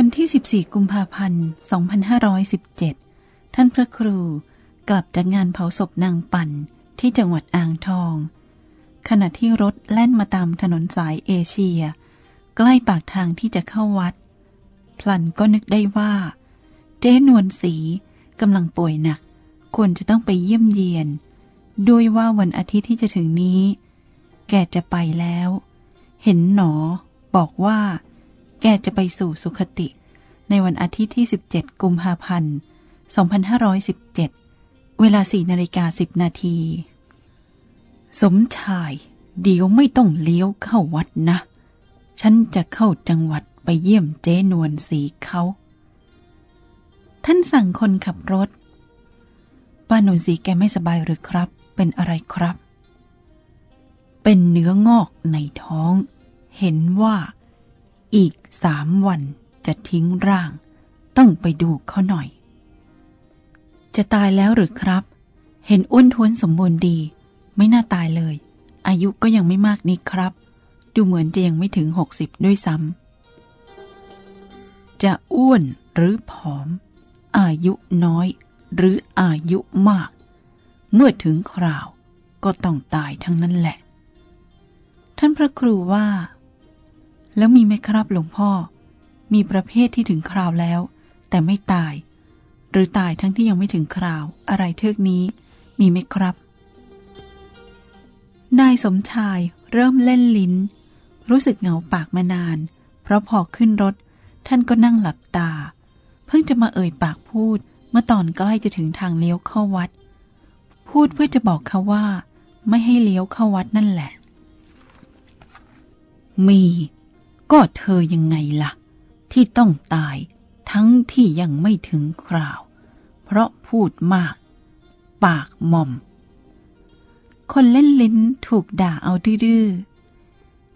วันที่ 14 กุมภาพันธ์ 2517 ท่านพระครูกลับจากงานเผาศพนางปั่นที่จังหวัดอ่างทอง ขณะที่รถแล่นมาตามถนนสายเอเชีย ใกล้ปากทางที่จะเข้าวัด พลันก็นึกได้ว่า เจ๊นวลสีกำลังป่วยหนัก ควรจะต้องไปเยี่ยมเยียน ด้วยว่าวันอาทิตย์ที่จะถึงนี้ แกจะไปแล้ว เห็นหนอ บอกว่า แกจะไปสู่สุขติ ในวันอาทิตย์ที่ 17 กุมภาพันธ์ 2517 เวลา 4นาฬิกา10 นาที สมชาย เดี๋ยวไม่ต้องเลี้ยวเข้าวัดนะ ฉันจะเข้าจังหวัดไปเยี่ยมเจ๊นวลสีเขา ท่านสั่งคนขับรถ ป้านนสีแกไม่สบายหรือครับ เป็นอะไรครับ เป็นเนื้องอกในท้อง เห็นว่า อีกสามวันจะทิ้งร่าง ต้องไปดูเขาหน่อย จะตายแล้วหรือครับ เห็นอ้วนท้วนสมบูรณ์ดี ไม่น่าตายเลย อายุก็ยังไม่มากนี่ครับ ดูเหมือนจะยังไม่ถึงหกสิบด้วยซ้ำจะอ้วนหรือผอม อายุน้อย หรืออายุมาก เมื่อถึงคราวก็ต้องตายทั้งนั้นแหละ ท่านพระครูว่า แล้วมีไหมครับหลวงพ่อ มีประเภทที่ถึงคราวแล้ว แต่ไม่ตาย หรือตายทั้งที่ยังไม่ถึงคราว อะไรเทือกนี้ มีไหมครับ นายสมชายเริ่มเล่นลิ้น รู้สึกเหงาปากมานาน เพราะพอขึ้นรถ ท่านก็นั่งหลับตา เพิ่งจะมาเอ่ยปากพูด เมื่อตอนใกล้จะถึงทางเลี้ยวเข้าวัด พูดเพื่อจะบอกเขาว่า ไม่ให้เลี้ยวเข้าวัดนั่นแหละ มี ก็เธอยังไงล่ะ ที่ต้องตายทั้งที่ยังไม่ถึงคราว เพราะพูดมาก ปากหม่อม คนเล่นลิ้นถูกด่าเอาดื้อ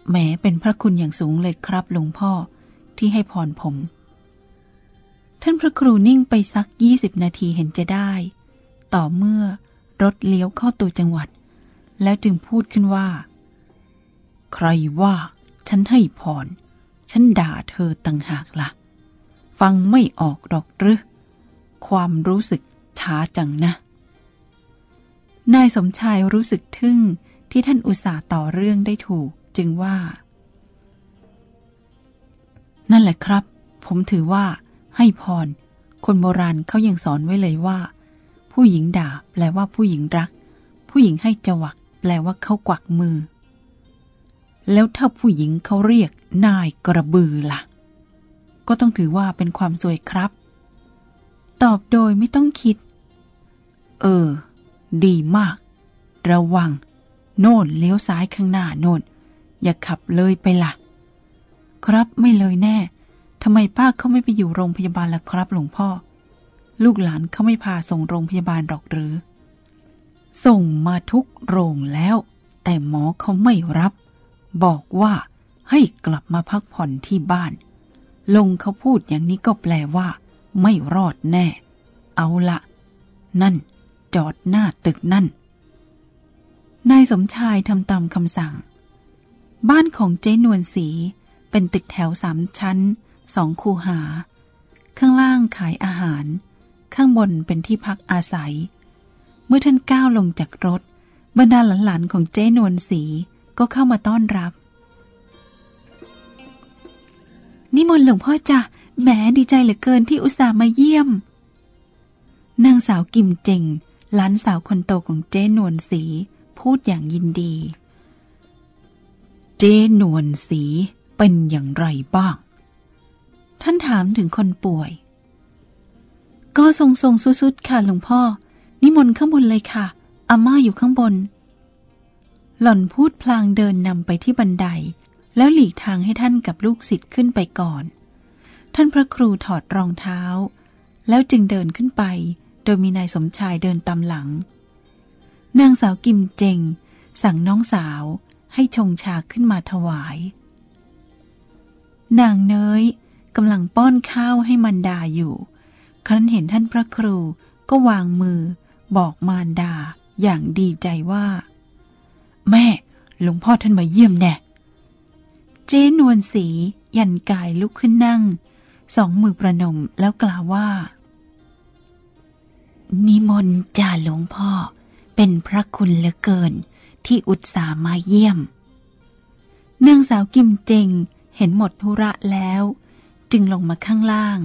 แหมเป็นพระคุณอย่างสูงเลยครับหลวงพ่อที่ให้พรผม ท่านพระครูนิ่งไปสักยี่สิบนาทีเห็นจะได้ ต่อเมื่อรถเลี้ยวเข้าตัวจังหวัด แล้วจึงพูดขึ้นว่า ใครว่าฉันให้พร ฉันด่าเธอต่างหากละ่ะ ฟังไม่ออกดอกหรือ ความรู้สึกช้าจังนะ นายสมชายรู้สึกทึ่งที่ท่านอุตส่าห์ต่อเรื่องได้ถูกจึงว่า นั่นแหละครับ ผมถือว่าให้พร คนโบราณเขายังสอนไว้เลยว่า ผู้หญิงด่า แปลว่าผู้หญิงรัก ผู้หญิงให้จวัก แปลว่าเขากวักมือ แล้วถ้าผู้หญิงเขาเรียกนายกระบือละ่ะ ก็ต้องถือว่าเป็นความสวยครับ ตอบโดยไม่ต้องคิด เออ ดีมาก ระวัง โน่นเลี้ยวซ้ายข้างหน้าโน่น อย่าขับเลยไปละ่ะ ครับไม่เลยแน่ทำไมป้าเขาไม่ไปอยู่โรงพยาบาลล่ะครับ หลวงพ่อ ลูกหลานเขาไม่พาส่งโรงพยาบาลหรอกหรือ ส่งมาทุกโรงแล้ว แต่หมอเขาไม่รับ บอกว่าให้กลับมาพักผ่อนที่บ้าน ลงเขาพูดอย่างนี้ก็แปลว่า ไม่รอดแน่ เอาละนั่น จอดหน้าตึกนั่น นายสมชายทำตามคำสั่ง บ้านของเจ๊นวลสี เป็นตึกแถวสามชั้น สองคูหา ข้างล่างขายอาหาร ข้างบนเป็นที่พักอาศัย เมื่อท่านก้าวลงจากรถ บรรดาหลานๆของเจ๊นวลสี ก็เข้ามาต้อนรับ นิมนต์หลวงพ่อจ้ะแหมดีใจเหลือเกินที่อุตส่าห์มาเยี่ยม นางสาวกิมเจงหลานสาวคนโตของเจ๊นวลสี พูดอย่างยินดี เจ๊นวลสีเป็นอย่างไรบ้าง ท่านถามถึงคนป่วย ก็ทรงทรงสุดๆค่ะหลวงพ่อ นิมนต์ข้างบนเลยค่ะอาม่าอยู่ข้างบน หล่อนพูดพลางเดินนำไปที่บันได แล้วหลีกทางให้ท่านกับลูกศิษย์ขึ้นไปก่อน ท่านพระครูถอดรองเท้า แล้วจึงเดินขึ้นไป โดยมีนายสมชายเดินตามหลัง นางสาวกิมเจง สั่งน้องสาวให้ชงชาขึ้นมาถวาย นางเนยกำลังป้อนข้าวให้มันดาอยู่ ครั้นเห็นท่านพระครูก็วางมือ บอกมารดาอย่างดีใจว่า แม่หลวงพ่อท่านมาเยี่ยมแน่เจนวลสียันกายลุกขึ้นนั่ง สองมือประนมแล้วกล่าวว่า นิมนต์จ่าหลวงพ่อ เป็นพระคุณเหลือเกิน ที่อุตส่าห์มาเยี่ยมนางสาวกิมเจงเห็นหมดธุระแล้ว จึงลงมาข้างล่าง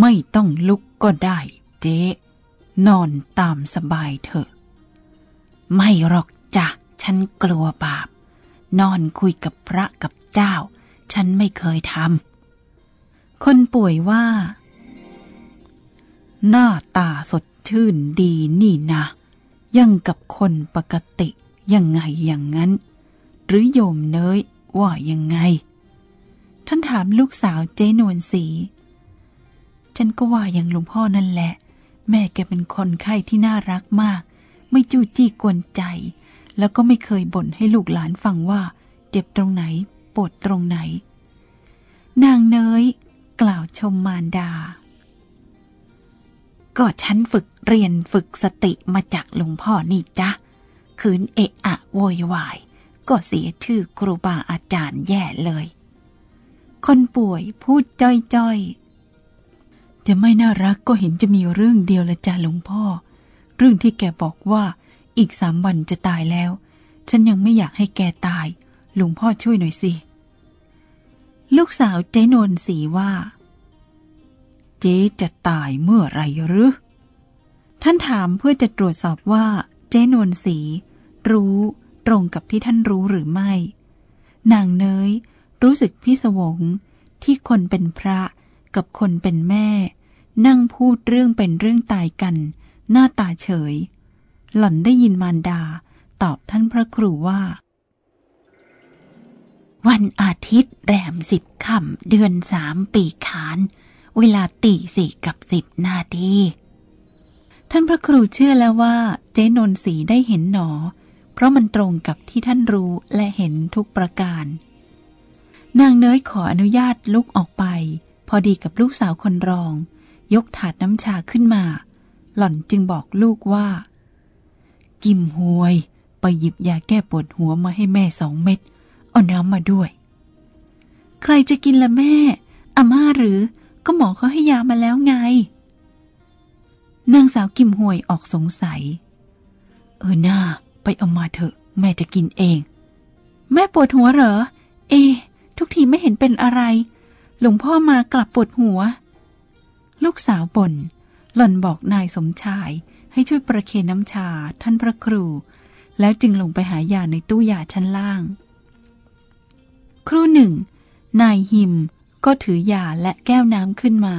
ไม่ต้องลุกก็ได้เจ๊ นอนตามสบายเถอะ ไม่หรอกจ้ะฉันกลัวบาป นอนคุยกับพระกับเจ้า ฉันไม่เคยทำคนป่วยว่า หน้าตาสดชื่นดีนี่นะยังกับคนปกติยังไงอย่างนั้น หรือโยมเนยว่ายังไง ท่านถามลูกสาวเจนวลสีฉันก็ว่าอย่างหลวงพ่อนั่นแหละ แม่แกเป็นคนไข้ที่น่ารักมาก ไม่จู้จี้กวนใจ แล้วก็ไม่เคยบ่นให้ลูกหลานฟังว่าเจ็บตรงไหนปวดตรงไหน นางเนยกล่าวชมมารดา ก็ฉันฝึกเรียนฝึกสติมาจากหลวงพ่อนี่จ้ะคืนเอะอะโวยวาย ก็เสียชื่อครูบาอาจารย์แย่เลย คนป่วยพูดจ้อยๆ จะไม่น่ารักก็เห็นจะมีเรื่องเดียวละจ้าหลวงพ่อ เรื่องที่แกบอกว่าอีกสามวันจะตายแล้ว ฉันยังไม่อยากให้แกตายหลวงพ่อช่วยหน่อยสิ ลูกสาวเจ๊นนสีว่า เจ๊จะตายเมื่อไรหรือ ท่านถามเพื่อจะตรวจสอบว่า เจ๊นวลสี รู้ตรงกับที่ท่านรู้หรือไม่ นางเนยรู้สึกพิศวงที่คนเป็นพระกับคนเป็นแม่ นั่งพูดเรื่องเป็นเรื่องตายกัน หน้าตาเฉย หล่อนได้ยินมารดา ตอบท่านพระครูว่า วันอาทิตย์แรมสิบค่ำเดือนสามปีขาน เวลาตีสี่กับสิบนาทีท่านพระครูเชื่อแล้วว่า เจนนสีได้เห็นหนอ เพราะมันตรงกับที่ท่านรู้และเห็นทุกประการ นางเนยขออนุญาตลุกออกไป พอดีกับลูกสาวคนรอง ยกถาดน้ำชาขึ้นมา หล่อนจึงบอกลูกว่า กิมหวย ไปหยิบยาแก้ปวดหัวมาให้แม่สองเม็ด เอาน้ำมาด้วย ใครจะกินละแม่อาม่าหรือ ก็หมอเขาให้ยามาแล้วไง นางสาวกิมหวยออกสงสัย เออหน้า ไปเอามาเถอะ แม่จะกินเอง แม่ปวดหัวเหรอ เอ ทุกทีไม่เห็นเป็นอะไร หลวงพ่อมากลับปวดหัว ลูกสาวบ่น หล่อนบอกนายสมชายให้ช่วยประเคนน้ำชาท่านพระครู แล้วจึงลงไปหายาในตู้ยาชั้นล่าง ครู่หนึ่ง นายหิมก็ถือยาและแก้วน้ำขึ้นมา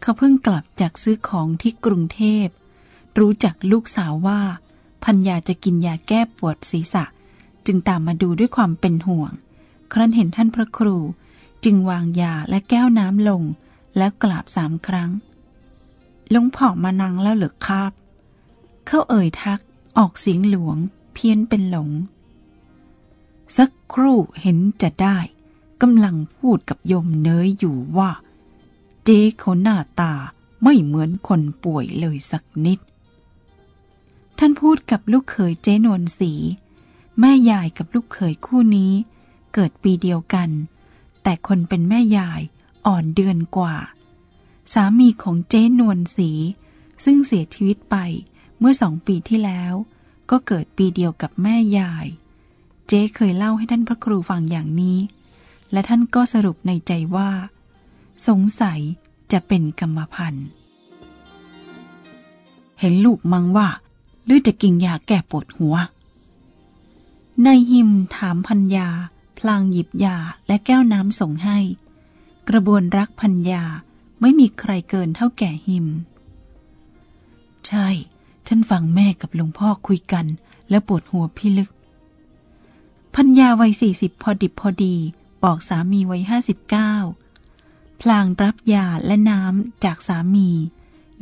เขาเพิ่งกลับจากซื้อของที่กรุงเทพ รู้จักลูกสาวว่า พัญญาจะกินยาแก้ปวดศีรษะ จึงตามมาดูด้วยความเป็นห่วง ครั้นเห็นท่านพระครู จึงวางยาและแก้วน้ำลง แล้วกราบสามครั้ง ลุงผอมานังแล้วเหลือคาบเขาเอ่ยทักออกเสียงหลวง เพี้ยนเป็นหลง สักครู่เห็นจะได้กำลังพูดกับยมเนยอยู่ว่า เจ๊เขาหน้าตาไม่เหมือนคนป่วยเลยสักนิด ท่านพูดกับลูกเขยเจ๊นวลสี แม่ยายกับลูกเขยคู่นี้ เกิดปีเดียวกัน แต่คนเป็นแม่ยายอ่อนเดือนกว่า สามีของเจ๊นวลสีซึ่งเสียชีวิตไปเมื่อสองปีที่แล้ว ก็เกิดปีเดียวกับแม่ยาย เจ๊เคยเล่าให้ท่านพระครูฟังอย่างนี้ และท่านก็สรุปในใจว่า สงสัยจะเป็นกรรมพันธุ์ เห็นลูกมังว่าหรือจะกินยาแก้ปวดหัวนายหิมถามพัญญา พลางหยิบยาและแก้วน้ำส่งให้ กระบวนรักพัญญา ไม่มีใครเกินเท่าแก่หิม ใช่ ฉันฟังแม่กับหลวงพ่อคุยกัน แล้วปวดหัวพี่ลึก พัญญาวัยสี่สิบพอดิบพอดี บอกสามีวัยห้าสิบเก้าพลางรับยาและน้ำจากสามี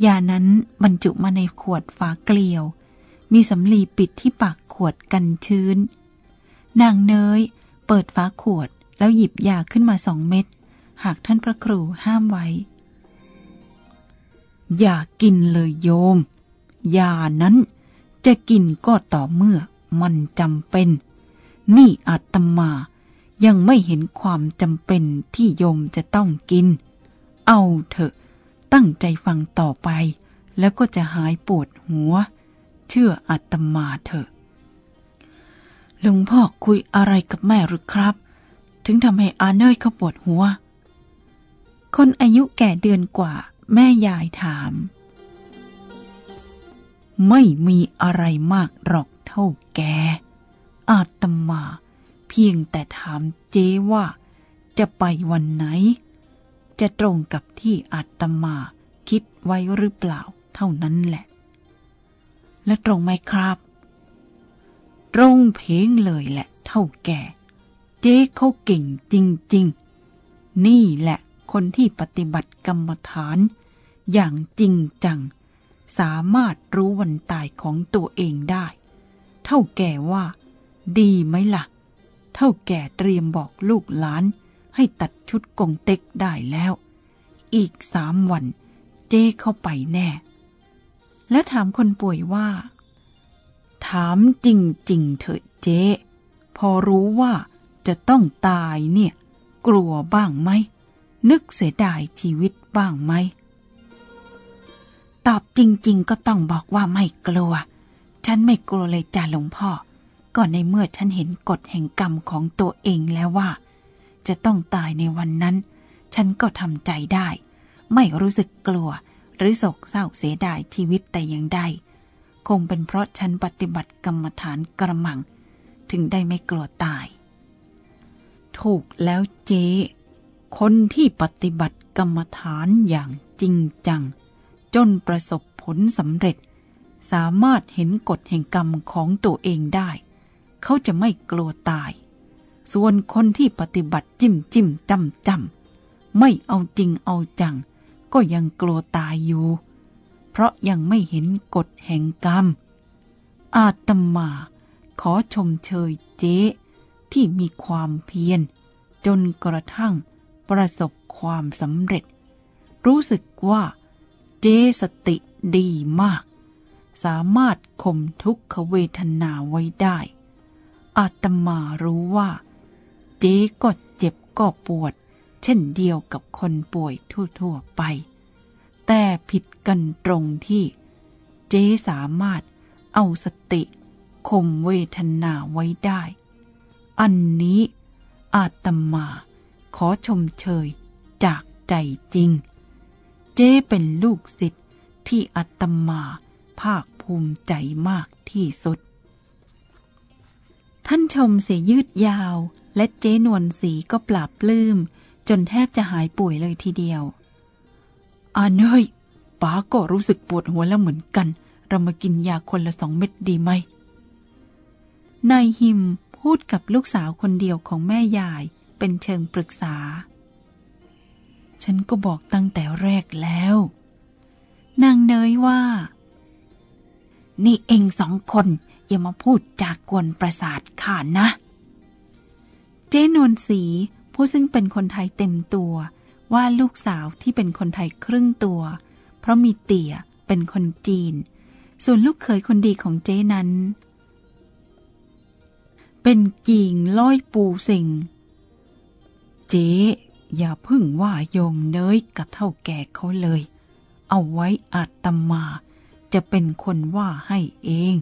ยานั้นบรรจุมาในขวดฝาเกลียว มีสำลีปิดที่ปากขวดกันชื้น นางเนยเปิดฝาขวดแล้วหยิบยาขึ้นมาสองเม็ด หากท่านพระครูห้ามไว้ อย่ากินเลยโยม ยานั้นจะกินก็ต่อเมื่อมันจำเป็น นี่อาตมายังไม่เห็นความจำเป็นที่โยมจะต้องกิน เอาเถอะ ตั้งใจฟังต่อไป แล้วก็จะหายปวดหัว เชื่ออาตมาเถอะ หลวงพ่อคุยอะไรกับแม่หรือครับ ถึงทำให้อาเนยเขาปวดหัว คนอายุแก่เดือนกว่า แม่ยายถาม ไม่มีอะไรมากหรอกเท่าแก อาตมา เพียงแต่ถามเจ๊ว่า จะไปวันไหน จะตรงกับที่อาตมาคิดไว้หรือเปล่าเท่านั้นแหละ และตรงไหมครับ ตรงเพงเลยแหละเท่าแก่ เจ๊เขาเก่งจริง ๆ นี่แหละ คนที่ปฏิบัติกรรมฐาน อย่างจริงจัง สามารถรู้วันตายของตัวเองได้ เท่าแก่ว่า ดีไหมละ่ะ เท่าแก่เตรียมบอกลูกหลาน ให้ตัดชุดกงเต็กได้แล้ว อีกสามวัน เจ๊เข้าไปแน่ และถามคนป่วยว่า ถามจริงๆเถอะเจ๊ พอรู้ว่าจะต้องตายเนี่ย กลัวบ้างไหม นึกเสียดายชีวิตบ้างไหม ตอบจริง ๆ ก็ต้องบอกว่าไม่กลัว ฉันไม่กลัวเลยจ้าหลวงพ่อก่อนในเมื่อฉันเห็นกฎแห่งกรรมของตัวเองแล้วว่า จะต้องตายในวันนั้น ฉันก็ทำใจได้ ไม่รู้สึกกลัว หรือโศกเศร้าเสียดายชีวิตแต่อย่างใด คงเป็นเพราะฉันปฏิบัติกรรมฐานกระมัง ถึงได้ไม่กลัวตาย ถูกแล้วเจ๊ คนที่ปฏิบัติกรรมฐานอย่างจริงจัง จนประสบผลสำเร็จ สามารถเห็นกฎแห่งกรรมของตัวเองได้ เขาจะไม่กลัวตาย ส่วนคนที่ปฏิบัติจิ้มจิ้มจำจำไม่เอาจริงเอาจัง ก็ยังกลัวตายอยู่ เพราะยังไม่เห็นกฎแห่งกรรม อาตมาขอชมเชยเจ๊ที่มีความเพียรจนกระทั่ง ประสบความสำเร็จ รู้สึกว่าเจสติดีมาก สามารถข่มทุกขเวทนาไว้ได้ อาตมารู้ว่า เจก็เจ็บก็ปวด เช่นเดียวกับคนป่วยทั่วๆไป แต่ผิดกันตรงที่ เจสามารถเอาสติข่มเวทนาไว้ได้ อันนี้อาตมา ขอชมเชยจากใจจริง เจ๊เป็นลูกศิษย์ที่อาตมาภาคภูมิใจมากที่สุด ท่านชมเสียยืดยาว และเจ๊นวลสีก็ปราบปลื้ม จนแทบจะหายป่วยเลยทีเดียวอาเนยป๋าก็รู้สึกปวดหัวแล้วเหมือนกัน เรามากินยาคนละสองเม็ดดีไหมนายหิมพูดกับลูกสาวคนเดียวของแม่ยาย เป็นเชิงปรึกษา ฉันก็บอกตั้งแต่แรกแล้ว นางเนยว่า นี่เองสองคนอย่ามาพูดจากกวนประสาทข้านะ เจ๊นวลสีผู้ซึ่งเป็นคนไทยเต็มตัวว่าลูกสาวที่เป็นคนไทยครึ่งตัว เพราะมีเตี่ยเป็นคนจีน ส่วนลูกเขยคนดีของเจ๊นั้น เป็นกิ่งร้อยปูสิง เจ๊อย่าพึ่งว่าโยมเนยกับเท่าแก่เขาเลย เอาไว้อาตมา จะเป็นคนว่าให้เอง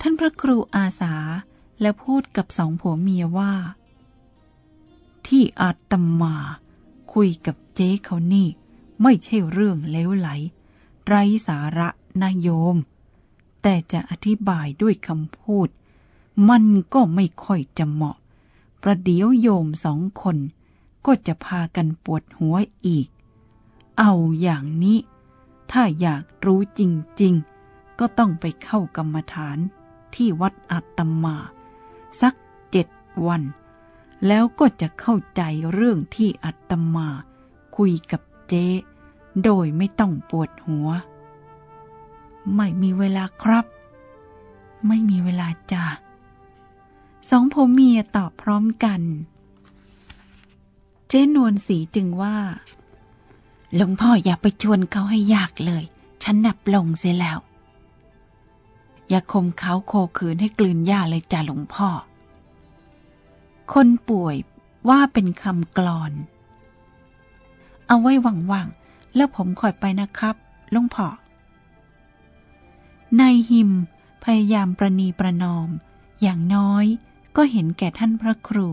ท่านพระครูอาสาและพูดกับสองผัวเมียว่า ที่อาตมา คุยกับเจ๊เขานี่ ไม่ใช่เรื่องเลวไหล ไร้สาระนะโยม แต่จะอธิบายด้วยคำพูด มันก็ไม่ค่อยจะเหมาะ ประเดี๋ยวโยมสองคน ก็จะพากันปวดหัวอีก เอาอย่างนี้ ถ้าอยากรู้จริง ๆ ก็ต้องไปเข้ากรรมฐานที่วัดอัตมา สักเจ็ดวัน แล้วก็จะเข้าใจเรื่องที่อัตมา คุยกับเจ๊โดยไม่ต้องปวดหัว ไม่มีเวลาครับ ไม่มีเวลาจ้า สองผัวเมียตอบพร้อมกัน เจ๊นวลสีจึงว่า หลวงพ่ออย่าไปชวนเขาให้ยากเลย ฉันนับลงเสียแล้ว อย่าคมเขาโคขืนให้กลืนหญ้าเลยจ้าหลวงพ่อ คนป่วยว่าเป็นคำกลอน เอาไว้ว่างๆ แล้วผมคอยไปนะครับลุงพ่อนายหิมพยายามประนีประนอม อย่างน้อย ก็เห็นแก่ท่านพระครู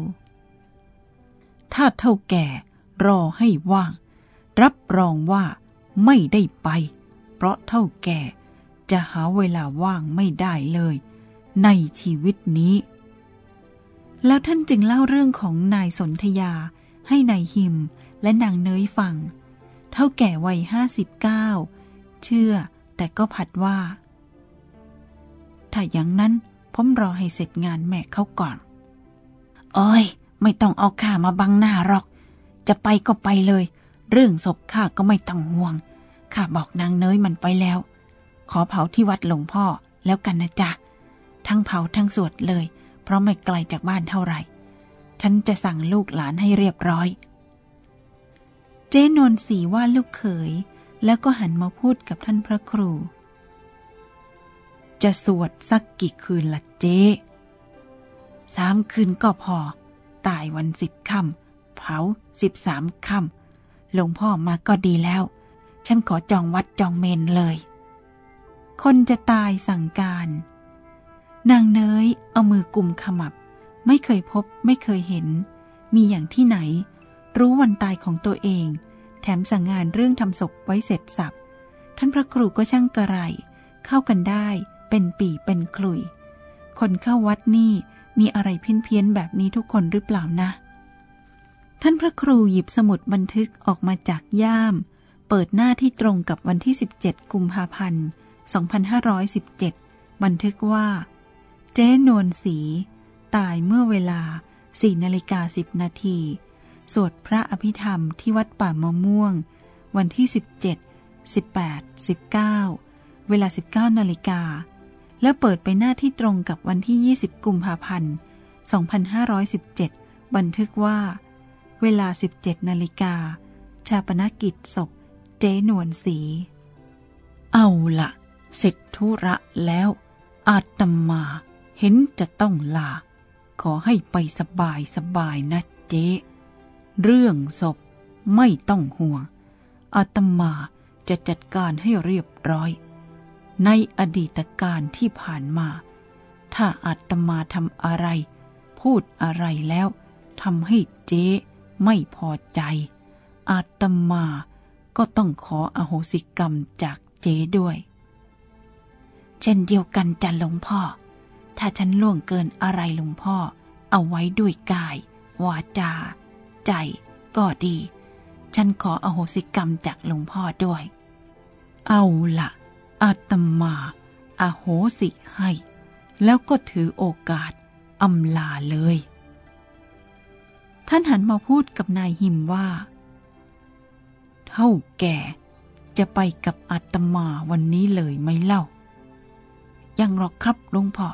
ถ้าเท่าแก่รอให้ว่าง รับรองว่าไม่ได้ไป เพราะเท่าแก่จะหาเวลาว่างไม่ได้เลย ในชีวิตนี้ แล้วท่านจึงเล่าเรื่องของนายสนธยา ให้นายหิมและนางเนยฟัง เท่าแก่วัยห้าสิบเก้าเชื่อแต่ก็ผัดว่า ถ้าอย่างนั้น ผมรอให้เสร็จงานแม่เขาก่อน เอ้ย ไม่ต้องเอาข้ามาบังหน้าหรอก จะไปก็ไปเลย เรื่องศพข้าก็ไม่ต้องห่วง ข้าบอกนางเนยมันไปแล้ว ขอเผาที่วัดหลวงพ่อแล้วกันนะจ๊ะ ทั้งเผาทั้งสวดเลย เพราะไม่ไกลจากบ้านเท่าไหร่ ฉันจะสั่งลูกหลานให้เรียบร้อย เจ๊นนสีว่าลูกเขย แล้วก็หันมาพูดกับท่านพระครู จะสวดสักกี่คืนละเจ๊สามคืนก็พอ ตายวันสิบค่ำเผาสิบสามค่ำหลวงพ่อมาก็ดีแล้ว ฉันขอจองวัดจองเมนเลย คนจะตายสั่งการ นางเนยเอามือกุมขมับ ไม่เคยพบไม่เคยเห็น มีอย่างที่ไหน รู้วันตายของตัวเอง แถมสั่งงานเรื่องทำศพไว้เสร็จสับ ท่านพระครูก็ช่างกระไร เข้ากันได้ เป็นปีเป็นคลุย คนเข้าวัดนี่มีอะไรเพี้ยนๆแบบนี้ทุกคนหรือเปล่านะ ท่านพระครูหยิบสมุดบันทึกออกมาจากย่าม เปิดหน้าที่ตรงกับวันที่ 17 กุมภาพันธ์ 2517 บันทึกว่า เจ๊นวลสี ตายเมื่อเวลา4นาฬิกา10 นาที สวดพระอภิธรรมที่วัดป่ามะม่วง วันที่ 17 18 19 เวลา 19 นาฬิกา และเปิดไปหน้าที่ตรงกับวันที่ 20 กุมภาพันธ์ 2517 บันทึกว่า เวลา 17 นาฬิกา ชาปนกิจศพ เจ๊นวลสี เอาละเสร็จธุระแล้ว อาตมาเห็นจะต้องลา ขอให้ไปสบายสบายนะเจ๊ เรื่องศพไม่ต้องห่วง อาตมาจะจัดการให้เรียบร้อย ในอดีตการที่ผ่านมา ถ้าอาตมาทำอะไร พูดอะไรแล้วทำให้เจ๊ไม่พอใจ อาตมาก็ต้องขออโหสิกรรมจากเจ๊ด้วย เช่นเดียวกันจันหลวงพ่อ ถ้าฉันล่วงเกินอะไรหลวงพ่อ เอาไว้ด้วยกาย วาจา ใจก็ดี ฉันขออโหสิกรรมจากหลวงพ่อด้วย เอาละ อาตมาอาโหสิให้ แล้วก็ถือโอกาสอำลาเลย ท่านหันมาพูดกับนายหิมว่า เท่าแก่จะไปกับอาตมาวันนี้เลยไหมเล่า ยังหรอกครับหลวงพ่อ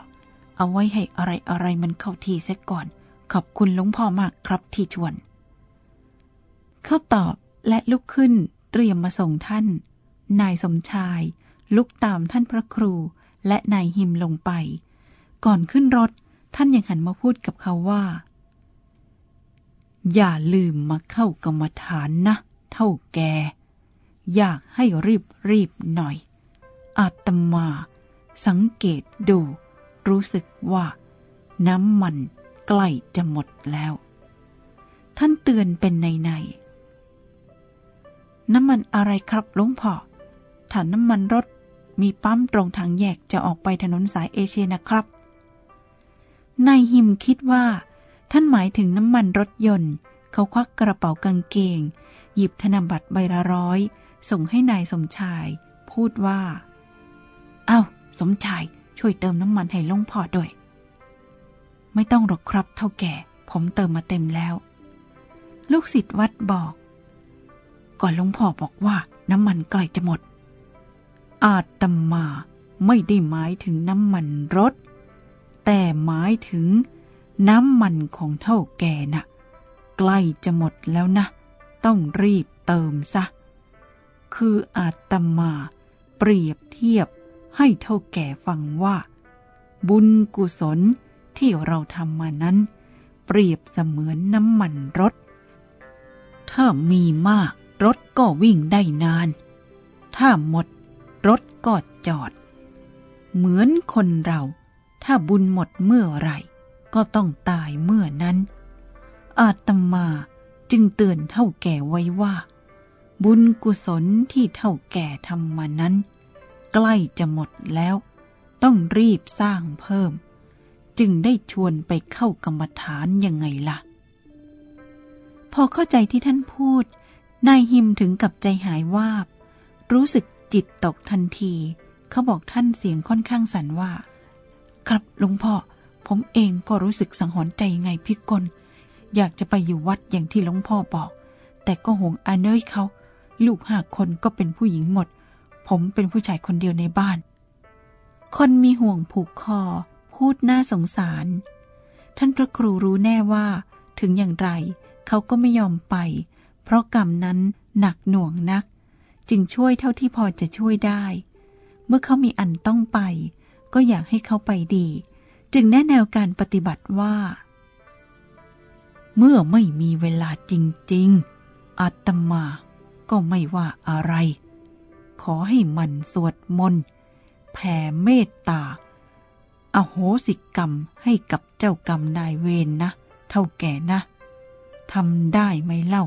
เอาไว้ให้อะไรอะไรมันเข้าที่เสียก่อน ขอบคุณหลวงพ่อมากครับที่ชวน เขาตอบและลุกขึ้นเตรียมมาส่งท่าน นายสมชาย ลุกตามท่านพระครูและนายหิมลงไป ก่อนขึ้นรถท่านยังหันมาพูดกับเขาว่า อย่าลืมมาเข้ากรรมฐานนะ เท่าแก อยากให้รีบรีบหน่อย อาตมา สังเกตดู รู้สึกว่า น้ำมันใกล้จะหมดแล้ว ท่านเตือนเป็นในในน้ำมันอะไรครับหลวงพ่อถ้าน้ำมันรถ มีปั๊มตรงทางแยกจะออกไปถนนสายเอเชียนะครับ นายหิมคิดว่า ท่านหมายถึงน้ำมันรถยนต์ เขาควักกระเป๋ากางเกง หยิบธนบัตรใบละร้อย ส่งให้นายสมชาย พูดว่า เอา้า สมชาย ช่วยเติมน้ำมันให้ลงพ่อด้วย ไม่ต้องหรอกครับเท่าแก่ ผมเติมมาเต็มแล้ว ลูกศิษย์วัดบอก ก่อนลงพ่อบอกว่าน้ำมันใกล้จะหมด อาตมาไม่ได้หมายถึงน้ำมันรถ แต่หมายถึงน้ำมันของเท่าแก่น่ะ ใกล้จะหมดแล้วนะ ต้องรีบเติมซะ คืออาตมาเปรียบเทียบให้เท่าแก่ฟังว่า บุญกุศลที่เราทำมานั้น เปรียบเสมือนน้ำมันรถ ถ้ามีมากรถก็วิ่งได้นาน ถ้าหมด รถก็จอด เหมือนคนเรา ถ้าบุญหมดเมื่อไรก็ต้องตายเมื่อนั้น อาตมาจึงเตือนเท่าแก่ไว้ว่า บุญกุศลที่เท่าแก่ทำมานั้น ใกล้จะหมดแล้ว ต้องรีบสร้างเพิ่ม จึงได้ชวนไปเข้ากรรมฐานยังไงล่ะ พอเข้าใจที่ท่านพูดนายหิมถึงกับใจหายวาบ รู้สึก จิตตกทันที เขาบอกท่านเสียงค่อนข้างสั่นว่า ครับหลวงพ่อ ผมเองก็รู้สึกสังหรณ์ใจไงพิกล อยากจะไปอยู่วัดอย่างที่หลวงพ่อบอก แต่ก็ห่วงอาเนยเขา ลูกห้าคนก็เป็นผู้หญิงหมด ผมเป็นผู้ชายคนเดียวในบ้าน คนมีห่วงผูกคอ พูดน่าสงสาร ท่านพระครูรู้แน่ว่า ถึงอย่างไรเขาก็ไม่ยอมไป เพราะกรรมนั้นหนักหน่วงนัก จึงช่วยเท่าที่พอจะช่วยได้ เมื่อเขามีอันต้องไป ก็อยากให้เขาไปดี จึงแนะแนวการปฏิบัติว่า เมื่อไม่มีเวลาจริง ๆ อาตมาก็ไม่ว่าอะไร ขอให้มันสวดมนต์แผ่เมตตา อโหสิกรรมให้กับเจ้ากรรมนายเวรนนะ เท่าแก่นะทำได้ไหมเล่า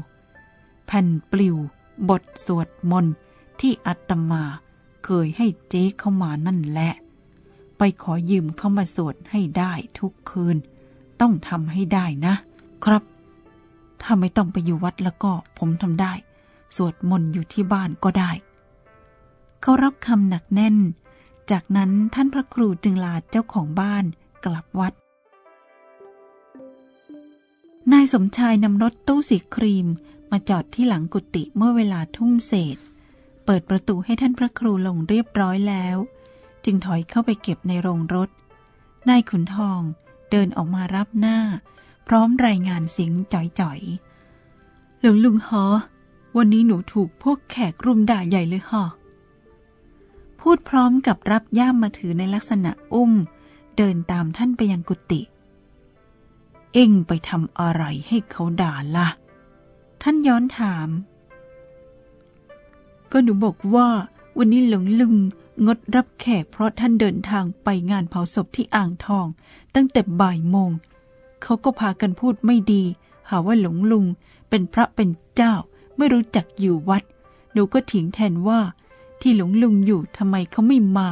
แผ่นปลิว บทสวดมนต์ที่อาตมาเคยให้เจ๊เข้ามานั่นแหละ ไปขอยืมเข้ามาสวดให้ได้ทุกคืน ต้องทำให้ได้นะ ครับ ถ้าไม่ต้องไปอยู่วัดแล้วก็ผมทำได้ สวดมนต์อยู่ที่บ้านก็ได้ เขารับคำหนักแน่น จากนั้นท่านพระครูจึงลาเจ้าของบ้านกลับวัดนายสมชายนำรถตู้สีครีม มาจอดที่หลังกุฏิเมื่อเวลาทุ่มเศษ เปิดประตูให้ท่านพระครูลงเรียบร้อยแล้ว จึงถอยเข้าไปเก็บในโรงรถ นายขุนทองเดินออกมารับหน้า พร้อมรายงานเสียงจ่อยๆ หลวงลุงฮอวันนี้หนูถูกพวกแขกรุมด่าใหญ่เลยฮอพูดพร้อมกับรับย่ามมาถือในลักษณะอุ้ม เดินตามท่านไปยังกุฏิเอ็งไปทำอะไรให้เขาด่าละ่ะ ท่านย้อนถาม ก็หนูบอกว่า วันนี้หลวงลุงงดรับแขกเพราะท่านเดินทางไปงานเผาศพที่อ่างทอง ตั้งแต่บ่ายโมง เขาก็พากันพูดไม่ดี หาว่าหลวงลุงเป็นพระเป็นเจ้าไม่รู้จักอยู่วัด หนูก็ถิงแทนว่า ที่หลวงลุงอยู่ทำไมเขาไม่มา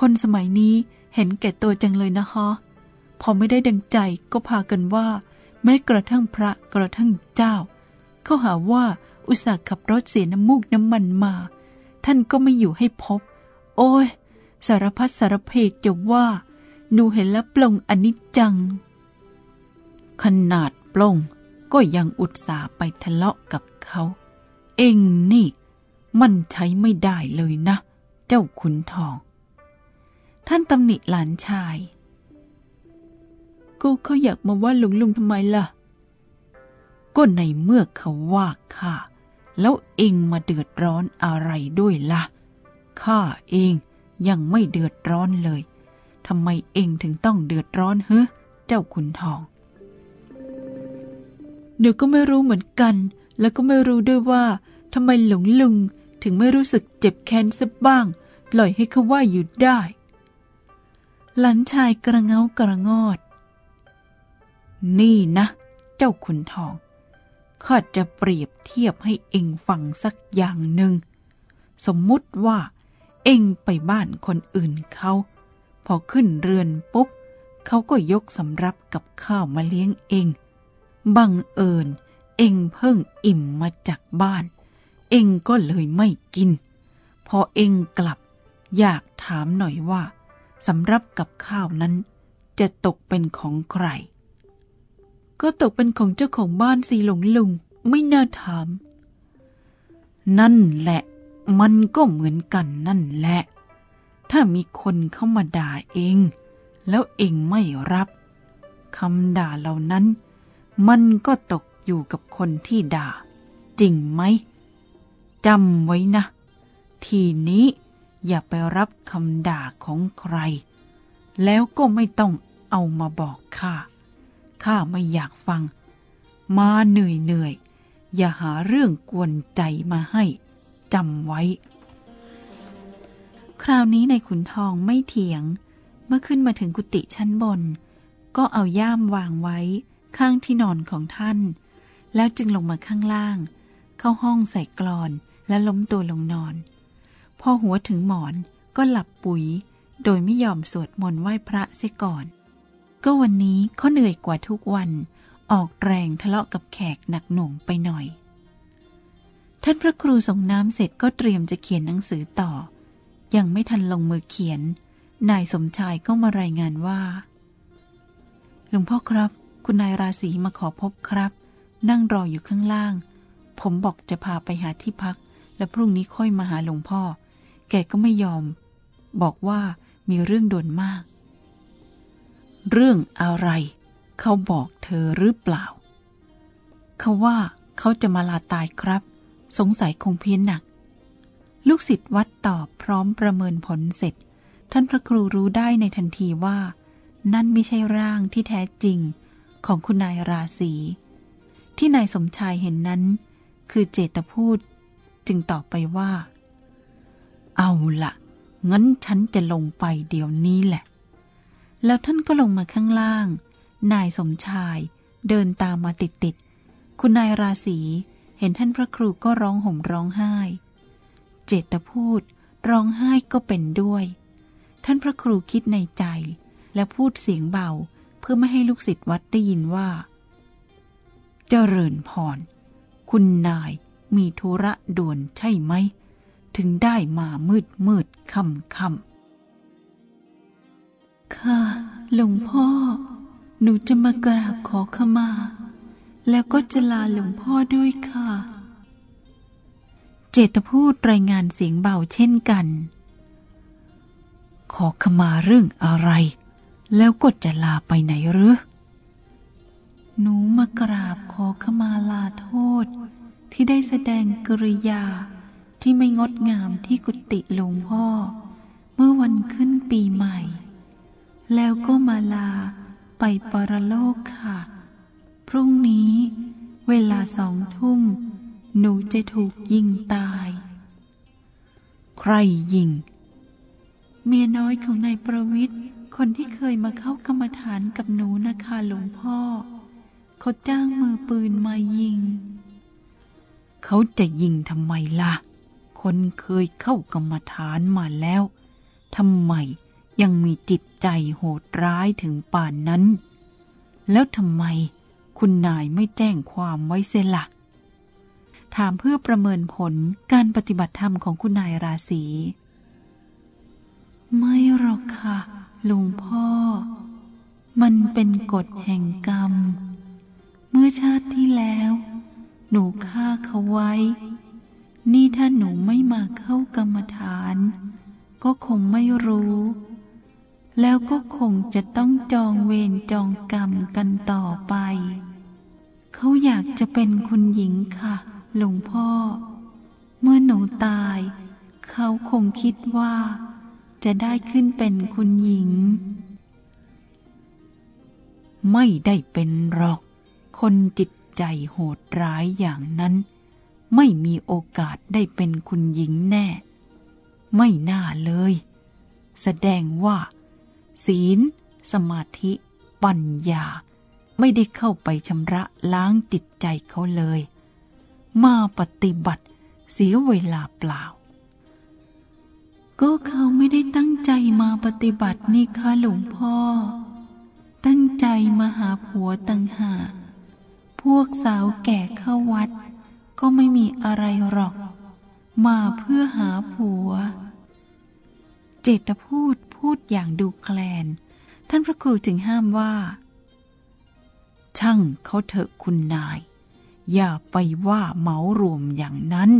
คนสมัยนี้เห็นแก่ตัวจังเลยนะฮะพอไม่ได้ดังใจก็พากันว่า แม้กระทั่งพระกระทั่งเจ้า เขาหาว่าอุตส่าห์ขับรถเสียน้ำมูกน้ำมันมา ท่านก็ไม่อยู่ให้พบ โอ้ย สารพัดสารเพจะว่า หนูเห็นแล้วปลงอนิจจัง ขนาดปลงก็ยังอุตส่าห์ไปทะเลาะกับเขา เองนี่ มันใช้ไม่ได้เลยนะ เจ้าขุนทอง ท่านตำหนิหลานชายก็เขาอยากมาว่าลวงลุงทำไมล่ะ ก็ในเมื่อเขาว่าข้าแล้วเองมาเดือดร้อนอะไรด้วยล่ะข้าเองยังไม่เดือดร้อนเลยทำไมเองถึงต้องเดือดร้อนเฮ้เจ้าขุนทองเดี๋ยวก็ไม่รู้เหมือนกัน แล้วก็ไม่รู้ด้วยว่าทำไมหลงลุงถึงไม่รู้สึกเจ็บแค้นสักบ้าง ปล่อยให้เขาว่าอยู่ได้ หลานชายกระเงากระงอด นี่นะ เจ้าขุนทอง ข้าจะเปรียบเทียบให้เองฟังสักอย่างหนึ่ง สมมุติว่าเองไปบ้านคนอื่นเขา พอขึ้นเรือนปุ๊บ เขาก็ยกสำรับกับข้าวมาเลี้ยงเอง บังเอิญเองเพิ่งอิ่มมาจากบ้าน เองก็เลยไม่กิน พอเองกลับ อยากถามหน่อยว่าสำรับกับข้าวนั้นจะตกเป็นของใคร ก็ตกเป็นของเจ้าของบ้านสีหลงลุง ไม่น่าถาม นั่นแหละ มันก็เหมือนกันนั่นแหละ ถ้ามีคนเข้ามาด่าเอง แล้วเองไม่รับคำด่าเหล่านั้น มันก็ตกอยู่กับคนที่ด่า จริงไหมจำไว้นะ ทีนี้อย่าไปรับคำด่าของใคร แล้วก็ไม่ต้องเอามาบอกข้า ข้าไม่อยากฟัง มาเหนื่อยเหนื่อยอย่าหาเรื่องกวนใจมาให้จำไว้ คราวนี้ในขุนทองไม่เถียง เมื่อขึ้นมาถึงกุฏิชั้นบน ก็เอาย่ามวางไว้ข้างที่นอนของท่าน แล้วจึงลงมาข้างล่าง เข้าห้องใส่กรอนและล้มตัวลงนอน พอหัวถึงหมอนก็หลับปุ๋ย โดยไม่ยอมสวดมนต์ไหว้พระเสียก่อน ก็วันนี้เขาเหนื่อยกว่าทุกวัน ออกแรงทะเลาะกับแขกหนักหน่วงไปหน่อย ท่านพระครูส่งน้ำเสร็จก็เตรียมจะเขียนหนังสือต่อ ยังไม่ทันลงมือเขียน นายสมชายก็มารายงานว่า หลวงพ่อครับ คุณนายราศีมาขอพบครับ นั่งรออยู่ข้างล่าง ผมบอกจะพาไปหาที่พัก และพรุ่งนี้ค่อยมาหาหลวงพ่อ แกก็ไม่ยอม บอกว่ามีเรื่องด่วนมาก เรื่องอะไร เขาบอกเธอหรือเปล่า เขาว่าเขาจะมาลาตายครับ สงสัยคงเพี้ยนหนัก ลูกศิษย์วัดตอบพร้อมประเมินผลเสร็จ ท่านพระครูรู้ได้ในทันทีว่า นั่นไม่ใช่ร่างที่แท้จริงของคุณนายราศีที่นายสมชายเห็นนั้น คือเจตพูด จึงตอบไปว่า เอาละงั้นฉันจะลงไปเดี๋ยวนี้แหละ แล้วท่านก็ลงมาข้างล่าง นายสมชายเดินตามมาติดๆคุณนายราศีเห็นท่านพระครูก็ร้องห่มร้องไห้ เจตพูดร้องไห้ก็เป็นด้วย ท่านพระครูคิดในใจ และพูดเสียงเบาเพื่อไม่ให้ลูกศิษย์วัดได้ยินว่า เจริญพร คุณนายมีธุระด่วนใช่ไหม ถึงได้มามืดมืดค่ำค่ำ ค่ะ หลวงพ่อ หนูจะมากราบขอขมา แล้วก็จะลาหลวงพ่อด้วยค่ะ เจตพูดรายงานเสียงเบาเช่นกัน ขอขมาเรื่องอะไร แล้วก็จะลาไปไหนหรือ หนูมากราบขอขมาลาโทษ ที่ได้แสดงกริยาที่ไม่งดงามที่กุฏิหลวงพ่อ เมื่อวันขึ้นปีใหม่ แล้วก็มาลาไปปรโลกค่ะ พรุ่งนี้เวลาสองทุ่ม หนูจะถูกยิงตาย ใครยิง เมียน้อยของนายประวิทย์คนที่เคยมาเข้ากรรมฐานกับหนูนะคะหลวงพ่อ เขาจ้างมือปืนมายิง เขาจะยิงทำไมล่ะ คนเคยเข้ากรรมฐานมาแล้วทำไม ยังมีจิตใจโหดร้ายถึงป่านนั้น แล้วทำไมคุณนายไม่แจ้งความไว้เสียละ่ะ ถามเพื่อประเมินผลการปฏิบัติธรรมของคุณนายราศีไม่หรอกค่ะลวงพ่อ มันเป็นกฎแห่งกรรม เมื่อชาติที่แล้ว หนูฆ่าเขาไว้ นี่ถ้าหนูไม่มาเข้ากรรมฐาน ก็คงไม่รู้ แล้วก็คงจะต้องจองเวรจองกรรมกันต่อไป เขาอยากจะเป็นคุณหญิงค่ะ หลวงพ่อ เมื่อหนูตาย เขาคงคิดว่า จะได้ขึ้นเป็นคุณหญิง ไม่ได้เป็นหรอก คนจิตใจโหดร้ายอย่างนั้น ไม่มีโอกาสได้เป็นคุณหญิงแน่ ไม่น่าเลย แสดงว่า ศีล สมาธิ ปัญญา ไม่ได้เข้าไปชำระล้างจิตใจเขาเลย มาปฏิบัติเสียเวลาเปล่า ก็เขาไม่ได้ตั้งใจมาปฏิบัตินี่ค่ะหลวงพ่อ ตั้งใจมาหาผัวตังหา พวกสาวแก่เข้าวัด ก็ไม่มีอะไรหรอก มาเพื่อหาผัว เจตพูด พูดอย่างดูแคลน ท่านพระครูจึงห้ามว่า ช่างเขาเถอะคุณนาย อย่าไปว่าเหมารวมอย่างนั้น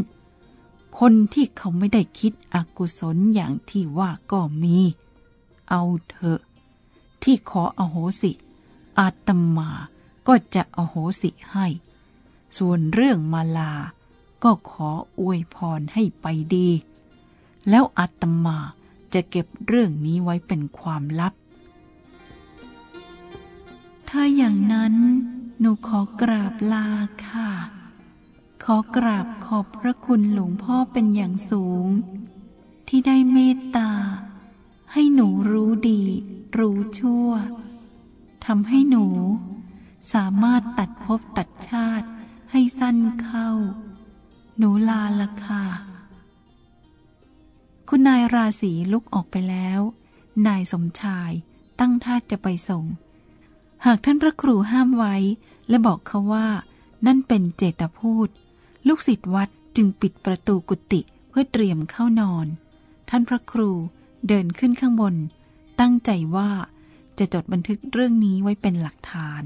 คนที่เขาไม่ได้คิดอกุศลอย่างที่ว่าก็มี เอาเถอะ ที่ขออโหสิ อาตมาก็จะอโหสิให้ ส่วนเรื่องมาลา ก็ขออวยพรให้ไปดี แล้วอาตมา จะเก็บเรื่องนี้ไว้เป็นความลับ ถ้าอย่างนั้นหนูขอกราบลาค่ะ ขอกราบขอบพระคุณหลวงพ่อเป็นอย่างสูง ที่ได้เมตตา ให้หนูรู้ดี รู้ชั่วทำให้หนู สามารถตัดภพตัดชาติให้สั้นเข้า หนูลาละค่ะ คุณนายราศีลุกออกไปแล้ว นายสมชายตั้งท่าจะไปส่ง หากท่านพระครูห้ามไว้ และบอกเขาว่า นั่นเป็นเจตพูด ลูกศิษย์วัดจึงปิดประตูกุฏิเพื่อเตรียมเข้านอน ท่านพระครูเดินขึ้นข้างบน ตั้งใจว่าจะจดบันทึกเรื่องนี้ไว้เป็นหลักฐาน